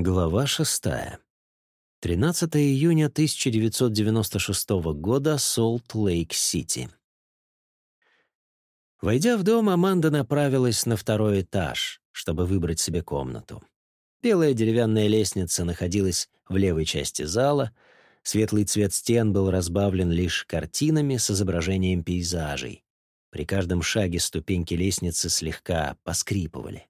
Глава шестая. 13 июня 1996 года, Солт-Лейк-Сити. Войдя в дом, Аманда направилась на второй этаж, чтобы выбрать себе комнату. Белая деревянная лестница находилась в левой части зала, светлый цвет стен был разбавлен лишь картинами с изображением пейзажей. При каждом шаге ступеньки лестницы слегка поскрипывали.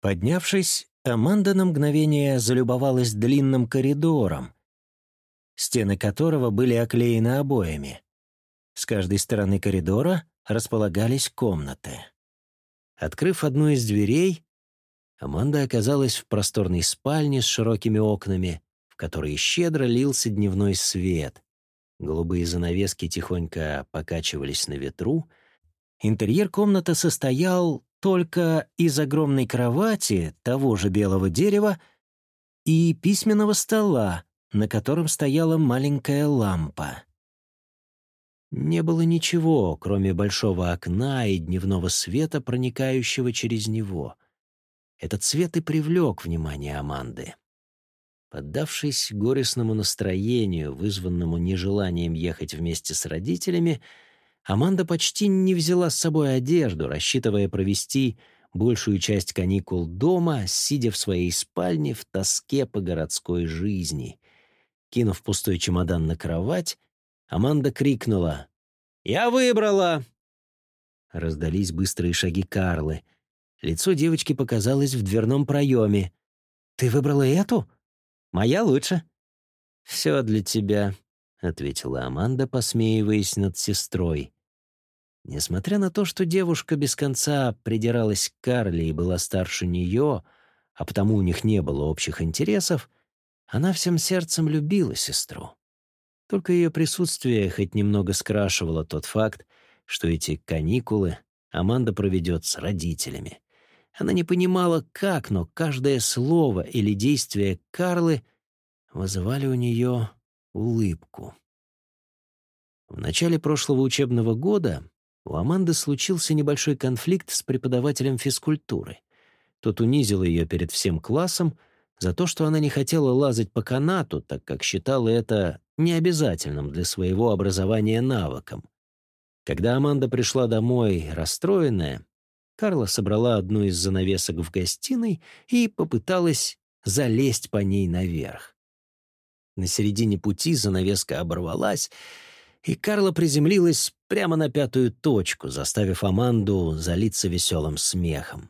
Поднявшись, Аманда на мгновение залюбовалась длинным коридором, стены которого были оклеены обоями. С каждой стороны коридора располагались комнаты. Открыв одну из дверей, Аманда оказалась в просторной спальне с широкими окнами, в которой щедро лился дневной свет. Голубые занавески тихонько покачивались на ветру. Интерьер комнаты состоял только из огромной кровати того же белого дерева и письменного стола, на котором стояла маленькая лампа. Не было ничего, кроме большого окна и дневного света, проникающего через него. Этот свет и привлек внимание Аманды. Поддавшись горестному настроению, вызванному нежеланием ехать вместе с родителями, Аманда почти не взяла с собой одежду, рассчитывая провести большую часть каникул дома, сидя в своей спальне в тоске по городской жизни. Кинув пустой чемодан на кровать, Аманда крикнула «Я выбрала!» Раздались быстрые шаги Карлы. Лицо девочки показалось в дверном проеме. «Ты выбрала эту? Моя лучше». «Все для тебя», — ответила Аманда, посмеиваясь над сестрой. Несмотря на то, что девушка без конца придиралась к Карле и была старше нее, а потому у них не было общих интересов, она всем сердцем любила сестру. Только ее присутствие хоть немного скрашивало тот факт, что эти каникулы Аманда проведет с родителями. Она не понимала, как, но каждое слово или действие Карлы вызывали у нее улыбку. В начале прошлого учебного года у Аманды случился небольшой конфликт с преподавателем физкультуры. Тот унизил ее перед всем классом за то, что она не хотела лазать по канату, так как считала это необязательным для своего образования навыком. Когда Аманда пришла домой расстроенная, Карла собрала одну из занавесок в гостиной и попыталась залезть по ней наверх. На середине пути занавеска оборвалась, и Карла приземлилась прямо на пятую точку, заставив Аманду залиться веселым смехом.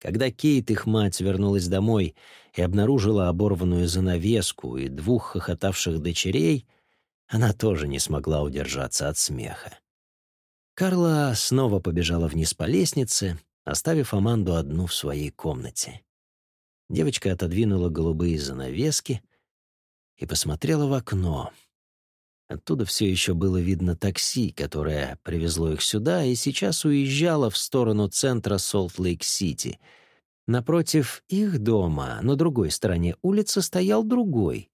Когда Кейт, их мать, вернулась домой и обнаружила оборванную занавеску и двух хохотавших дочерей, она тоже не смогла удержаться от смеха. Карла снова побежала вниз по лестнице, оставив Аманду одну в своей комнате. Девочка отодвинула голубые занавески и посмотрела в окно. Оттуда все еще было видно такси, которое привезло их сюда и сейчас уезжало в сторону центра Солт-Лейк-Сити. Напротив их дома, на другой стороне улицы, стоял другой,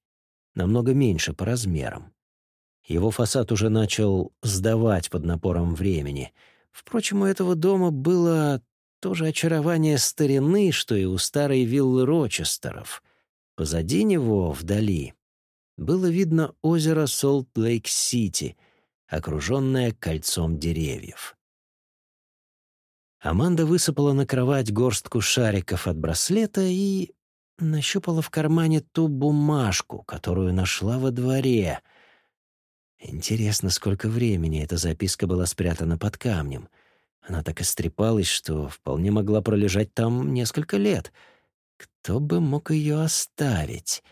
намного меньше по размерам. Его фасад уже начал сдавать под напором времени. Впрочем, у этого дома было то же очарование старины, что и у старой виллы Рочестеров. Позади него, вдали, было видно озеро Солт-Лейк-Сити, окруженное кольцом деревьев. Аманда высыпала на кровать горстку шариков от браслета и нащупала в кармане ту бумажку, которую нашла во дворе. Интересно, сколько времени эта записка была спрятана под камнем. Она так истрепалась, что вполне могла пролежать там несколько лет. Кто бы мог ее оставить?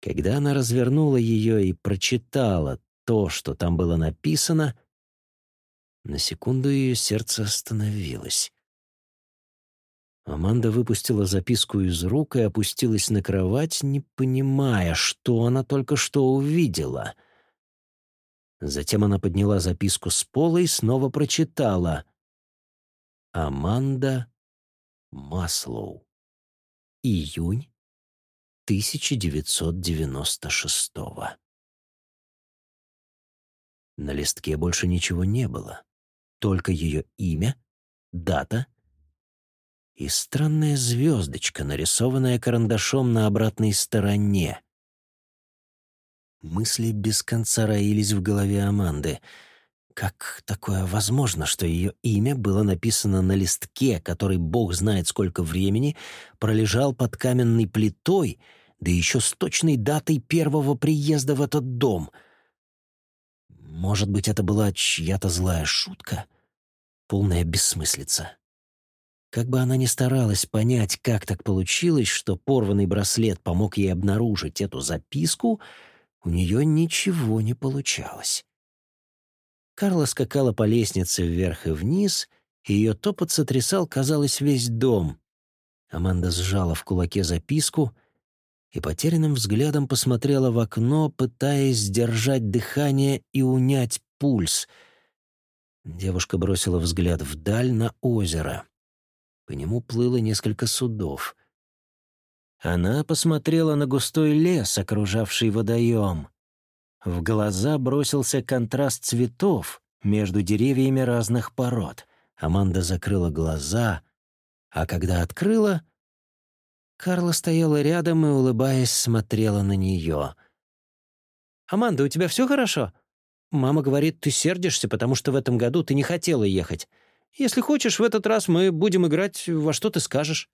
Когда она развернула ее и прочитала то, что там было написано, на секунду ее сердце остановилось. Аманда выпустила записку из рук и опустилась на кровать, не понимая, что она только что увидела. Затем она подняла записку с пола и снова прочитала. «Аманда Маслоу. Июнь 1996 -го. На листке больше ничего не было, только ее имя, дата и странная звездочка, нарисованная карандашом на обратной стороне. Мысли без конца роились в голове Аманды. Как такое возможно, что ее имя было написано на листке, который бог знает сколько времени пролежал под каменной плитой, да еще с точной датой первого приезда в этот дом? Может быть, это была чья-то злая шутка? Полная бессмыслица. Как бы она ни старалась понять, как так получилось, что порванный браслет помог ей обнаружить эту записку, у нее ничего не получалось. Карла скакала по лестнице вверх и вниз, и ее топот сотрясал, казалось, весь дом. Аманда сжала в кулаке записку и потерянным взглядом посмотрела в окно, пытаясь сдержать дыхание и унять пульс. Девушка бросила взгляд вдаль на озеро. По нему плыло несколько судов. Она посмотрела на густой лес, окружавший водоем. В глаза бросился контраст цветов между деревьями разных пород. Аманда закрыла глаза, а когда открыла, Карла стояла рядом и, улыбаясь, смотрела на нее. «Аманда, у тебя все хорошо? Мама говорит, ты сердишься, потому что в этом году ты не хотела ехать. Если хочешь, в этот раз мы будем играть во что ты скажешь».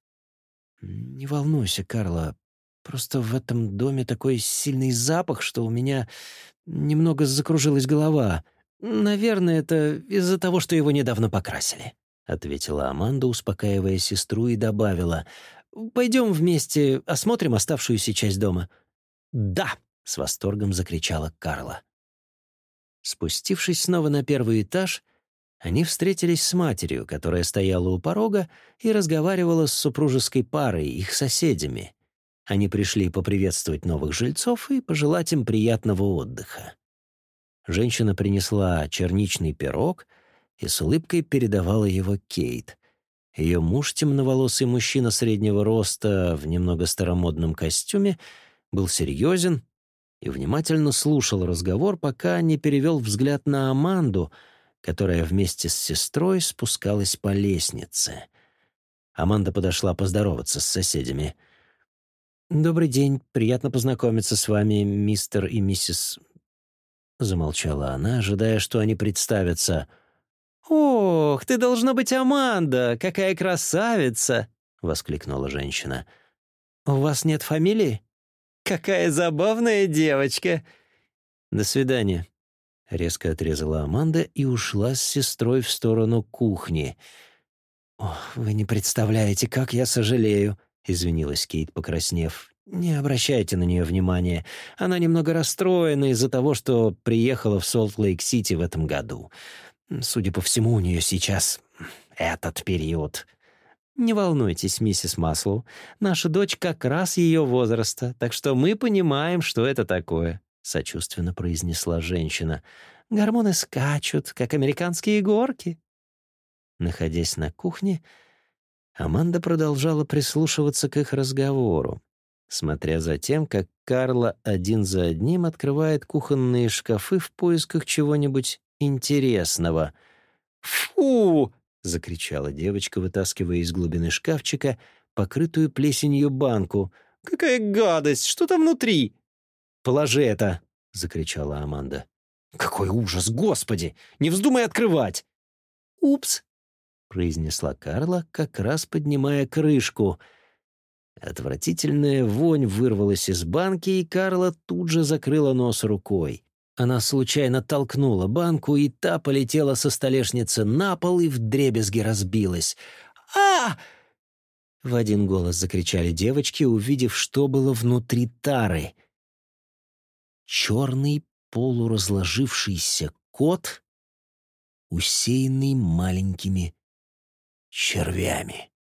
«Не волнуйся, Карла. Просто в этом доме такой сильный запах, что у меня немного закружилась голова. Наверное, это из-за того, что его недавно покрасили», — ответила Аманда, успокаивая сестру, и добавила. «Пойдем вместе осмотрим оставшуюся часть дома». «Да!» — с восторгом закричала Карла. Спустившись снова на первый этаж, — они встретились с матерью, которая стояла у порога и разговаривала с супружеской парой, их соседями. Они пришли поприветствовать новых жильцов и пожелать им приятного отдыха. Женщина принесла черничный пирог и с улыбкой передавала его Кейт. Ее муж, темноволосый мужчина среднего роста в немного старомодном костюме, был серьезен и внимательно слушал разговор, пока не перевел взгляд на Аманду — которая вместе с сестрой спускалась по лестнице. Аманда подошла поздороваться с соседями. «Добрый день, приятно познакомиться с вами, мистер и миссис...» Замолчала она, ожидая, что они представятся. «Ох, ты должна быть Аманда! Какая красавица!» — воскликнула женщина. «У вас нет фамилии? Какая забавная девочка!» «До свидания», — резко отрезала Аманда и ушла с сестрой в сторону кухни. «Ох, вы не представляете, как я сожалею», — извинилась Кейт, покраснев. «Не обращайте на нее внимания. Она немного расстроена из-за того, что приехала в Солт-Лейк-Сити в этом году. Судя по всему, у нее сейчас этот период». «Не волнуйтесь, миссис Маслоу. Наша дочь как раз ее возраста, так что мы понимаем, что это такое сочувственно произнесла женщина. Гормоны скачут, как американские горки. Находясь на кухне, Аманда продолжала прислушиваться к их разговору, смотря за тем, как Карла один за одним открывает кухонные шкафы в поисках чего-нибудь интересного. «Фу!» — закричала девочка, вытаскивая из глубины шкафчика покрытую плесенью банку. «Какая гадость! Что там внутри?» «Положи это!» — закричала Аманда. «Какой ужас, господи! Не вздумай открывать!» «Упс!» — произнесла Карла, как раз поднимая крышку. Отвратительная вонь вырвалась из банки, и Карла тут же закрыла нос рукой. Она случайно толкнула банку, и та полетела со столешницы на пол и вдребезги разбилась. а В один голос закричали девочки, увидев, что было внутри тары — черный полуразложившийся кот, усеянный маленькими червями.